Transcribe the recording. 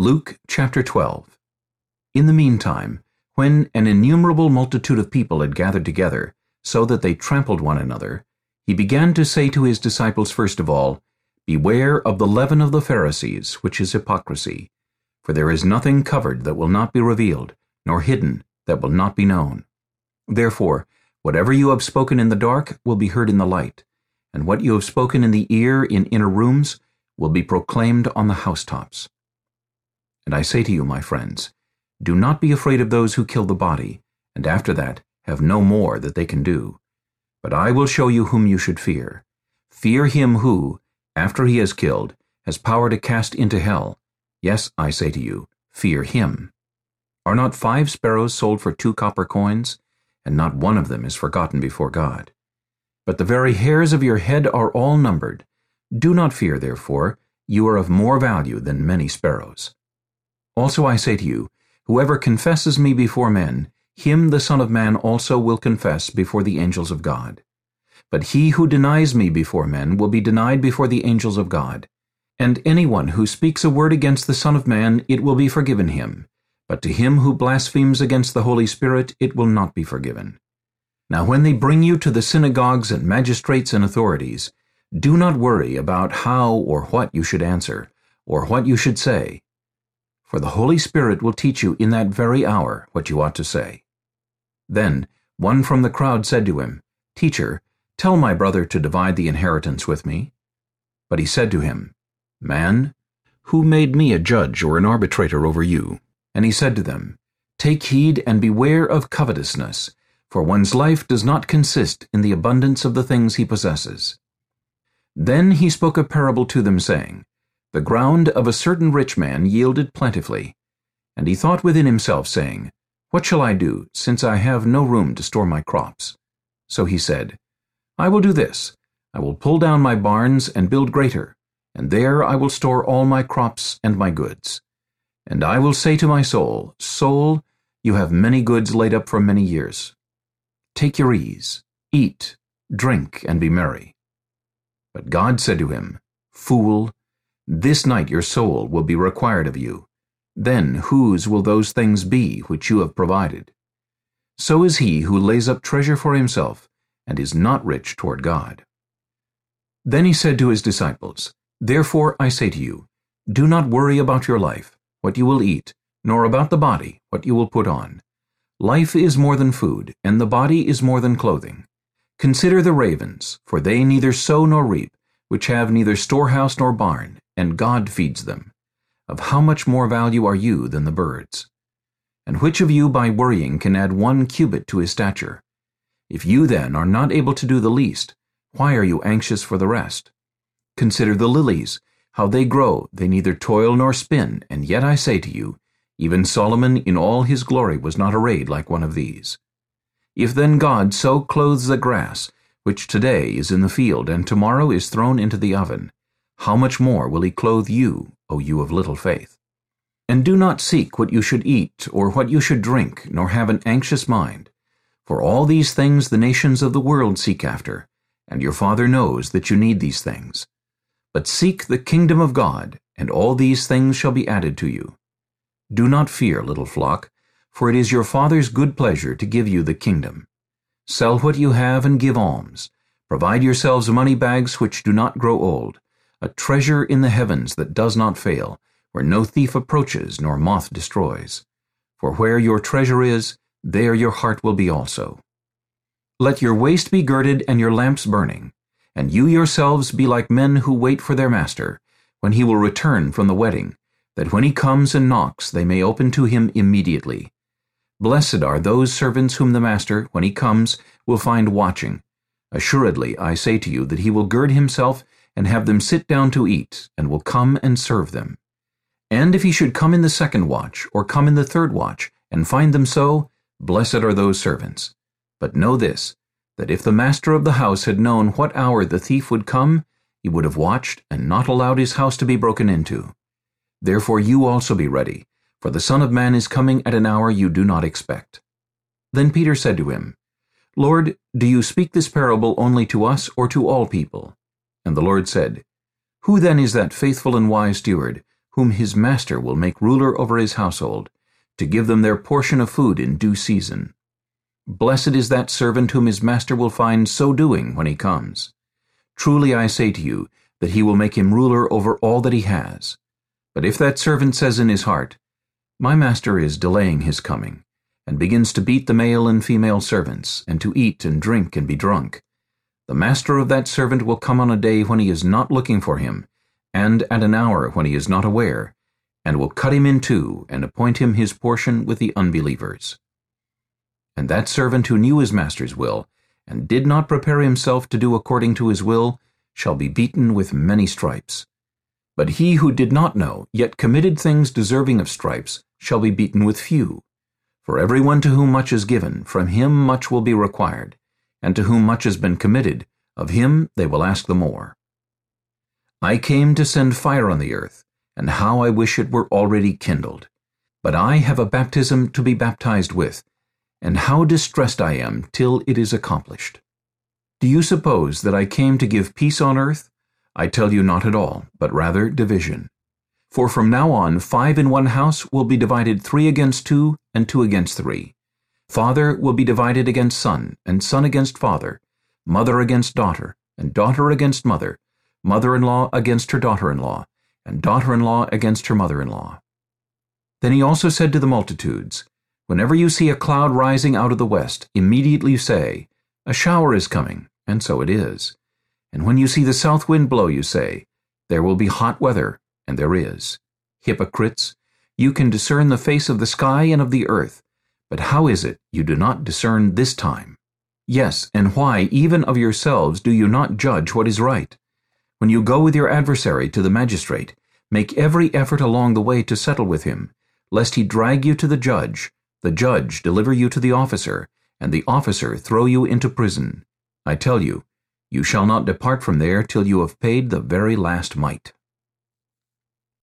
Luke chapter 12 In the meantime, when an innumerable multitude of people had gathered together, so that they trampled one another, he began to say to his disciples first of all, Beware of the leaven of the Pharisees, which is hypocrisy. For there is nothing covered that will not be revealed, nor hidden that will not be known. Therefore, whatever you have spoken in the dark will be heard in the light, and what you have spoken in the ear in inner rooms will be proclaimed on the housetops. And I say to you, my friends, do not be afraid of those who kill the body, and after that have no more that they can do. But I will show you whom you should fear. Fear him who, after he has killed, has power to cast into hell. Yes, I say to you, fear him. Are not five sparrows sold for two copper coins? And not one of them is forgotten before God. But the very hairs of your head are all numbered. Do not fear, therefore, you are of more value than many sparrows. Also I say to you, Whoever confesses me before men, him the Son of Man also will confess before the angels of God. But he who denies me before men will be denied before the angels of God. And anyone who speaks a word against the Son of Man, it will be forgiven him. But to him who blasphemes against the Holy Spirit, it will not be forgiven. Now when they bring you to the synagogues and magistrates and authorities, do not worry about how or what you should answer, or what you should say, for the Holy Spirit will teach you in that very hour what you ought to say. Then one from the crowd said to him, Teacher, tell my brother to divide the inheritance with me. But he said to him, Man, who made me a judge or an arbitrator over you? And he said to them, Take heed and beware of covetousness, for one's life does not consist in the abundance of the things he possesses. Then he spoke a parable to them, saying, the ground of a certain rich man yielded plentifully. And he thought within himself, saying, What shall I do, since I have no room to store my crops? So he said, I will do this. I will pull down my barns and build greater, and there I will store all my crops and my goods. And I will say to my soul, Soul, you have many goods laid up for many years. Take your ease, eat, drink, and be merry. But God said to him, Fool, this night your soul will be required of you. Then whose will those things be which you have provided? So is he who lays up treasure for himself, and is not rich toward God. Then he said to his disciples, Therefore I say to you, do not worry about your life, what you will eat, nor about the body, what you will put on. Life is more than food, and the body is more than clothing. Consider the ravens, for they neither sow nor reap, which have neither storehouse nor barn, and God feeds them. Of how much more value are you than the birds? And which of you by worrying can add one cubit to his stature? If you then are not able to do the least, why are you anxious for the rest? Consider the lilies, how they grow, they neither toil nor spin, and yet I say to you, even Solomon in all his glory was not arrayed like one of these. If then God so clothes the grass, which today is in the field and tomorrow is thrown into the oven, how much more will he clothe you, O you of little faith? And do not seek what you should eat or what you should drink, nor have an anxious mind. For all these things the nations of the world seek after, and your Father knows that you need these things. But seek the kingdom of God, and all these things shall be added to you. Do not fear, little flock, for it is your Father's good pleasure to give you the kingdom. Sell what you have and give alms. Provide yourselves money bags which do not grow old, a treasure in the heavens that does not fail, where no thief approaches nor moth destroys. For where your treasure is, there your heart will be also. Let your waist be girded and your lamps burning, and you yourselves be like men who wait for their master, when he will return from the wedding, that when he comes and knocks they may open to him immediately. Blessed are those servants whom the master, when he comes, will find watching. Assuredly, I say to you that he will gird himself and have them sit down to eat, and will come and serve them. And if he should come in the second watch, or come in the third watch, and find them so, blessed are those servants. But know this, that if the master of the house had known what hour the thief would come, he would have watched and not allowed his house to be broken into. Therefore you also be ready, for the Son of Man is coming at an hour you do not expect. Then Peter said to him, Lord, do you speak this parable only to us or to all people? And the Lord said, Who then is that faithful and wise steward, whom his master will make ruler over his household, to give them their portion of food in due season. Blessed is that servant whom his master will find so doing when he comes. Truly I say to you, that he will make him ruler over all that he has. But if that servant says in his heart, My master is delaying his coming, and begins to beat the male and female servants, and to eat and drink and be drunk, the master of that servant will come on a day when he is not looking for him, and at an hour when he is not aware, and will cut him in two, and appoint him his portion with the unbelievers. And that servant who knew his master's will, and did not prepare himself to do according to his will, shall be beaten with many stripes. But he who did not know, yet committed things deserving of stripes, shall be beaten with few. For every one to whom much is given, from him much will be required, and to whom much has been committed, of him they will ask the more. I came to send fire on the earth, and how I wish it were already kindled. But I have a baptism to be baptized with, and how distressed I am till it is accomplished. Do you suppose that I came to give peace on earth? I tell you not at all, but rather division. For from now on five in one house will be divided three against two, and two against three. Father will be divided against son, and son against father, mother against daughter, and daughter against mother, mother-in-law against her daughter-in-law, and daughter-in-law against her mother-in-law. Then he also said to the multitudes, Whenever you see a cloud rising out of the west, immediately say, A shower is coming, and so it is. And when you see the south wind blow, you say, There will be hot weather, and there is. Hypocrites, you can discern the face of the sky and of the earth, but how is it you do not discern this time? Yes, and why, even of yourselves, do you not judge what is right? When you go with your adversary to the magistrate, make every effort along the way to settle with him, lest he drag you to the judge, the judge deliver you to the officer, and the officer throw you into prison. I tell you, you shall not depart from there till you have paid the very last mite.